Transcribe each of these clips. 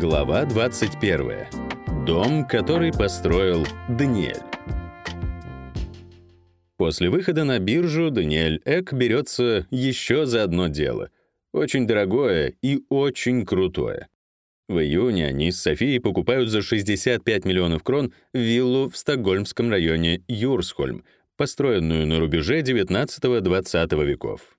Глава 21. Дом, который построил Даниэль. После выхода на биржу Даниэль Эк берется еще за одно дело. Очень дорогое и очень крутое. В июне они с Софией покупают за 65 миллионов крон виллу в стокгольмском районе Юрсхольм, построенную на рубеже 19-20 веков.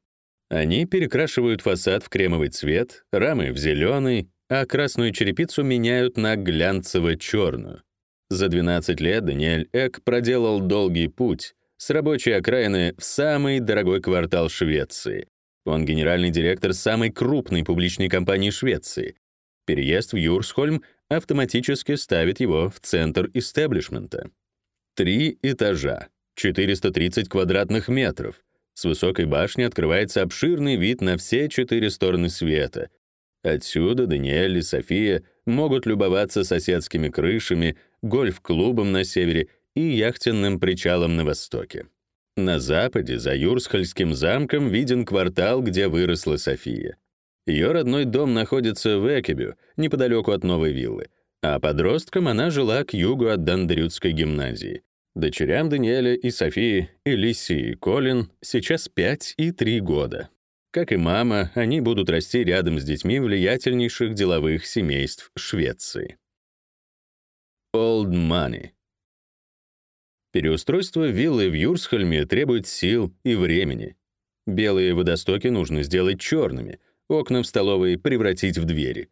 Они перекрашивают фасад в кремовый цвет, рамы в зеленый, а красную черепицу меняют на глянцево-черную. За 12 лет Даниэль Эк проделал долгий путь с рабочей окраины в самый дорогой квартал Швеции. Он генеральный директор самой крупной публичной компании Швеции. Переезд в Юрсхольм автоматически ставит его в центр истеблишмента. Три этажа, 430 квадратных метров. С высокой башни открывается обширный вид на все четыре стороны света, Отсюда Даниэль и София могут любоваться соседскими крышами, гольф-клубом на севере и яхтенным причалом на востоке. На западе, за Юрсхальским замком, виден квартал, где выросла София. Ее родной дом находится в Экебю, неподалеку от новой виллы, а подростком она жила к югу от Дандрютской гимназии. Дочерям Даниэля и Софии, Элиси и Колин, сейчас 5 и 3 года. Как и мама, они будут расти рядом с детьми влиятельнейших деловых семейств Швеции. Old Money. Переустройство виллы в Юрсхольме требует сил и времени. Белые водостоки нужно сделать черными, окна в столовой превратить в двери.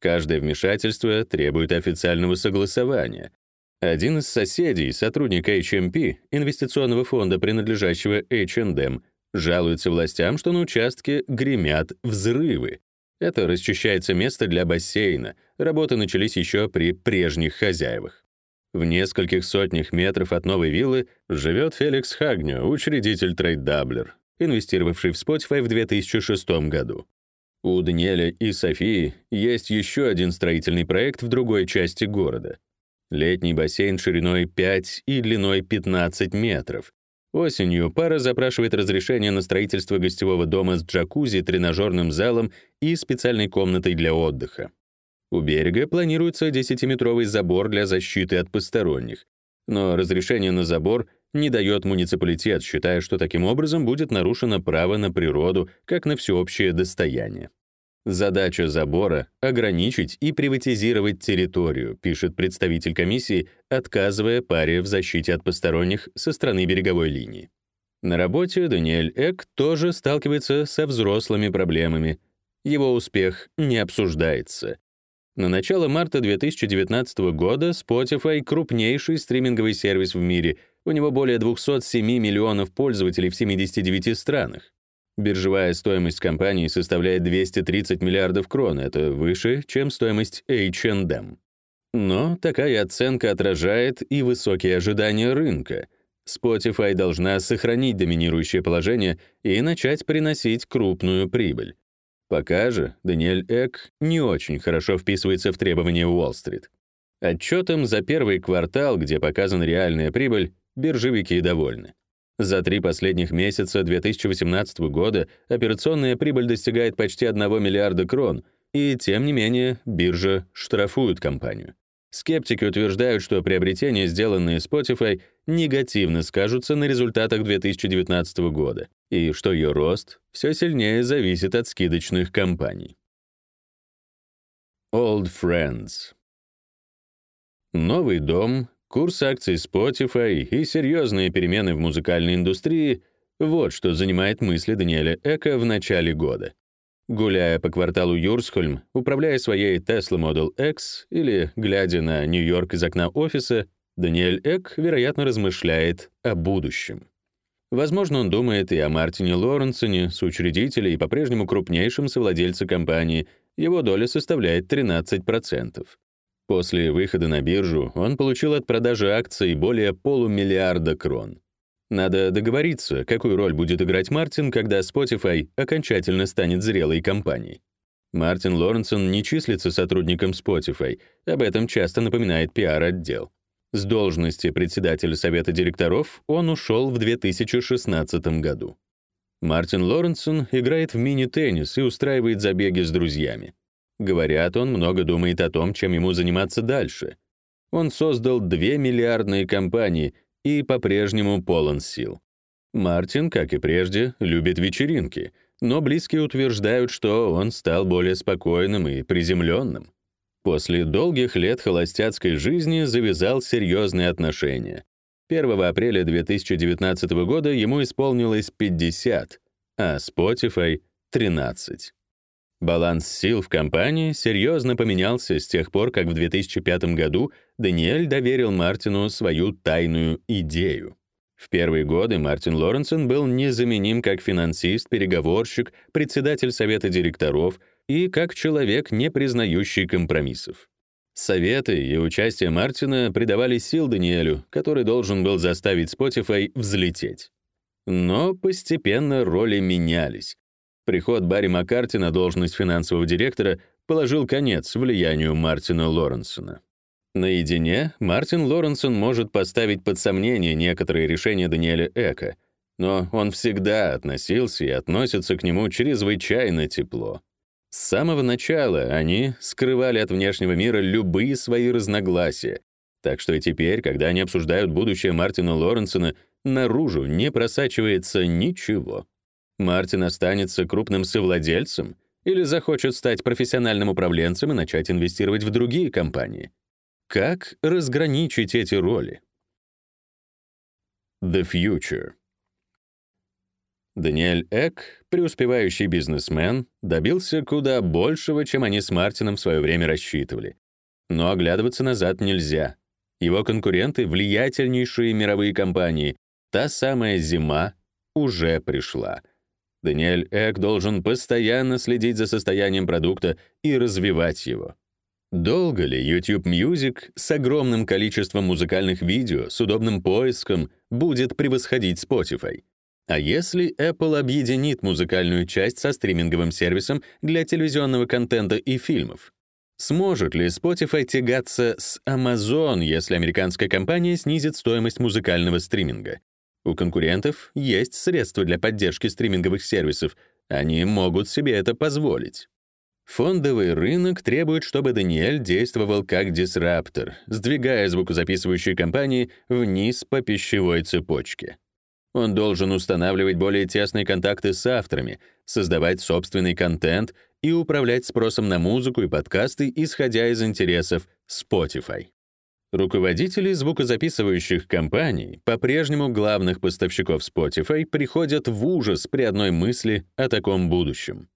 Каждое вмешательство требует официального согласования. Один из соседей, сотрудник HMP, инвестиционного фонда, принадлежащего H&M, Жалуются властям, что на участке гремят взрывы. Это расчищается место для бассейна. Работы начались еще при прежних хозяевах. В нескольких сотнях метров от новой виллы живет Феликс Хагнё, учредитель Tradedoubler, инвестировавший в Spotify в 2006 году. У Даниэля и Софии есть еще один строительный проект в другой части города. Летний бассейн шириной 5 и длиной 15 метров, Осенью пара запрашивает разрешение на строительство гостевого дома с джакузи, тренажерным залом и специальной комнатой для отдыха. У берега планируется 10-метровый забор для защиты от посторонних, но разрешение на забор не дает муниципалитет, считая, что таким образом будет нарушено право на природу как на всеобщее достояние. Задача забора — ограничить и приватизировать территорию, пишет представитель комиссии, отказывая паре в защите от посторонних со стороны береговой линии. На работе Даниэль Эк тоже сталкивается со взрослыми проблемами. Его успех не обсуждается. На начало марта 2019 года Spotify — крупнейший стриминговый сервис в мире. У него более 207 миллионов пользователей в 79 странах. Биржевая стоимость компании составляет 230 миллиардов крон, это выше, чем стоимость H&M. Но такая оценка отражает и высокие ожидания рынка. Spotify должна сохранить доминирующее положение и начать приносить крупную прибыль. Пока же Даниэль Эк не очень хорошо вписывается в требования Уолл-стрит. Отчетом за первый квартал, где показана реальная прибыль, биржевики довольны. За три последних месяца 2018 года операционная прибыль достигает почти 1 миллиарда крон, и тем не менее биржа штрафует компанию. Скептики утверждают, что приобретения, сделанные Spotify, негативно скажутся на результатах 2019 года, и что ее рост все сильнее зависит от скидочных компаний. Old Friends Новый дом Курс акций Spotify и серьезные перемены в музыкальной индустрии — вот что занимает мысли Даниэля Эка в начале года. Гуляя по кварталу Юрсхольм, управляя своей Tesla Model X или глядя на Нью-Йорк из окна офиса, Даниэль Эк, вероятно, размышляет о будущем. Возможно, он думает и о Мартине Лоренсоне, соучредителе и по-прежнему крупнейшем совладельце компании. Его доля составляет 13%. После выхода на биржу он получил от продажи акций более полумиллиарда крон. Надо договориться, какую роль будет играть Мартин, когда Spotify окончательно станет зрелой компанией. Мартин Лоренсон не числится сотрудником Spotify, об этом часто напоминает пиар-отдел. С должности председателя совета директоров он ушел в 2016 году. Мартин Лоренсон играет в мини-теннис и устраивает забеги с друзьями. Говорят, он много думает о том, чем ему заниматься дальше. Он создал две миллиардные компании и по-прежнему полон сил. Мартин, как и прежде, любит вечеринки, но близкие утверждают, что он стал более спокойным и приземленным. После долгих лет холостяцкой жизни завязал серьезные отношения. 1 апреля 2019 года ему исполнилось 50, а Spotify — 13. Баланс сил в компании серьезно поменялся с тех пор, как в 2005 году Даниэль доверил Мартину свою тайную идею. В первые годы Мартин Лоренсон был незаменим как финансист, переговорщик, председатель совета директоров и как человек, не признающий компромиссов. Советы и участие Мартина придавали сил Даниэлю, который должен был заставить Spotify взлететь. Но постепенно роли менялись. Приход Барри Маккарти на должность финансового директора положил конец влиянию Мартина Лоренсона. Наедине Мартин Лоренсон может поставить под сомнение некоторые решения Даниэля Эка, но он всегда относился и относится к нему чрезвычайно тепло. С самого начала они скрывали от внешнего мира любые свои разногласия, так что и теперь, когда они обсуждают будущее Мартина Лоренсона, наружу не просачивается ничего. Мартин останется крупным совладельцем или захочет стать профессиональным управленцем и начать инвестировать в другие компании — как разграничить эти роли? The Future. Даниэль Эк, преуспевающий бизнесмен, добился куда большего, чем они с Мартином в свое время рассчитывали. Но оглядываться назад нельзя. Его конкуренты — влиятельнейшие мировые компании. Та самая зима уже пришла. Даниэль Эк должен постоянно следить за состоянием продукта и развивать его. Долго ли YouTube Music с огромным количеством музыкальных видео, с удобным поиском, будет превосходить Spotify? А если Apple объединит музыкальную часть со стриминговым сервисом для телевизионного контента и фильмов? Сможет ли Spotify тягаться с Amazon, если американская компания снизит стоимость музыкального стриминга? У конкурентов есть средства для поддержки стриминговых сервисов, они могут себе это позволить. Фондовый рынок требует, чтобы Даниэль действовал как дисраптор, сдвигая звукозаписывающие компании вниз по пищевой цепочке. Он должен устанавливать более тесные контакты с авторами, создавать собственный контент и управлять спросом на музыку и подкасты, исходя из интересов Spotify. Руководители звукозаписывающих компаний, по-прежнему главных поставщиков Spotify, приходят в ужас при одной мысли о таком будущем.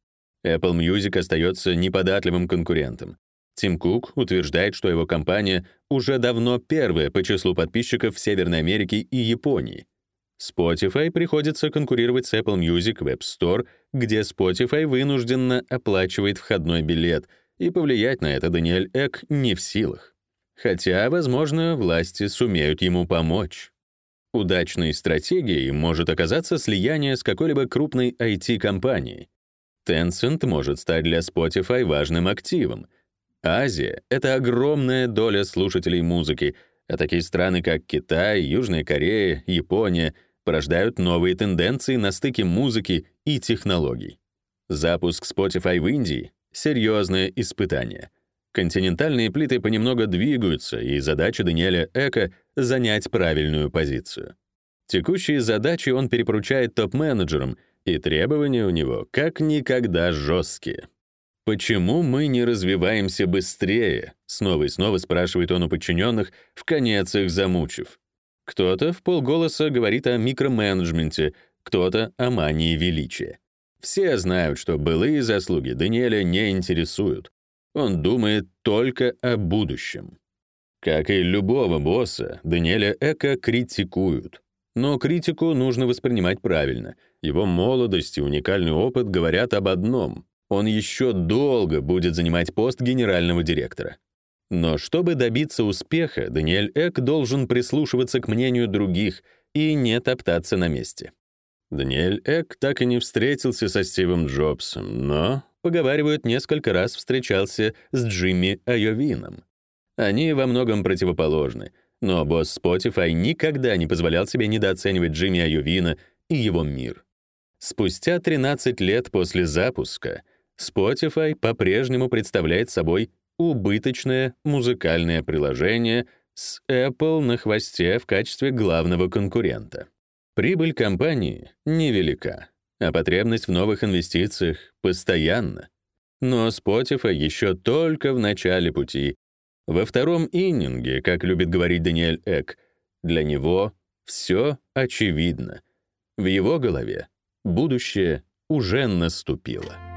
Apple Music остается неподатливым конкурентом. Тим Кук утверждает, что его компания уже давно первая по числу подписчиков в Северной Америке и Японии. Spotify приходится конкурировать с Apple Music App Store, где Spotify вынужденно оплачивает входной билет, и повлиять на это Даниэль Эк не в силах. Хотя, возможно, власти сумеют ему помочь. Удачной стратегией может оказаться слияние с какой-либо крупной IT-компанией. Tencent может стать для Spotify важным активом. Азия — это огромная доля слушателей музыки, а такие страны, как Китай, Южная Корея, Япония порождают новые тенденции на стыке музыки и технологий. Запуск Spotify в Индии — серьезное испытание. Континентальные плиты понемногу двигаются, и задача Даниэля Эка — занять правильную позицию. Текущие задачи он перепоручает топ-менеджерам — и требования у него как никогда жесткие. «Почему мы не развиваемся быстрее?» — снова и снова спрашивает он у подчиненных, в конец их замучив. Кто-то в полголоса говорит о микроменеджменте, кто-то о мании величия. Все знают, что былые заслуги Даниэля не интересуют. Он думает только о будущем. Как и любого босса, Даниэля Эка критикуют. Но критику нужно воспринимать правильно — его молодость и уникальный опыт говорят об одном — он еще долго будет занимать пост генерального директора. Но чтобы добиться успеха, Даниэль Эк должен прислушиваться к мнению других и не топтаться на месте. Даниэль Эк так и не встретился со Стивом Джобсом, но, поговаривают, несколько раз встречался с Джимми Айовином. Они во многом противоположны, но босс Spotify никогда не позволял себе недооценивать Джимми Айовина и его мир. Спустя 13 лет после запуска Spotify по-прежнему представляет собой убыточное музыкальное приложение с Apple на хвосте в качестве главного конкурента. Прибыль компании невелика, а потребность в новых инвестициях постоянна. Но Spotify еще только в начале пути. Во втором иннинге, как любит говорить Даниэль Эк, для него все очевидно. В его голове будущее уже наступило.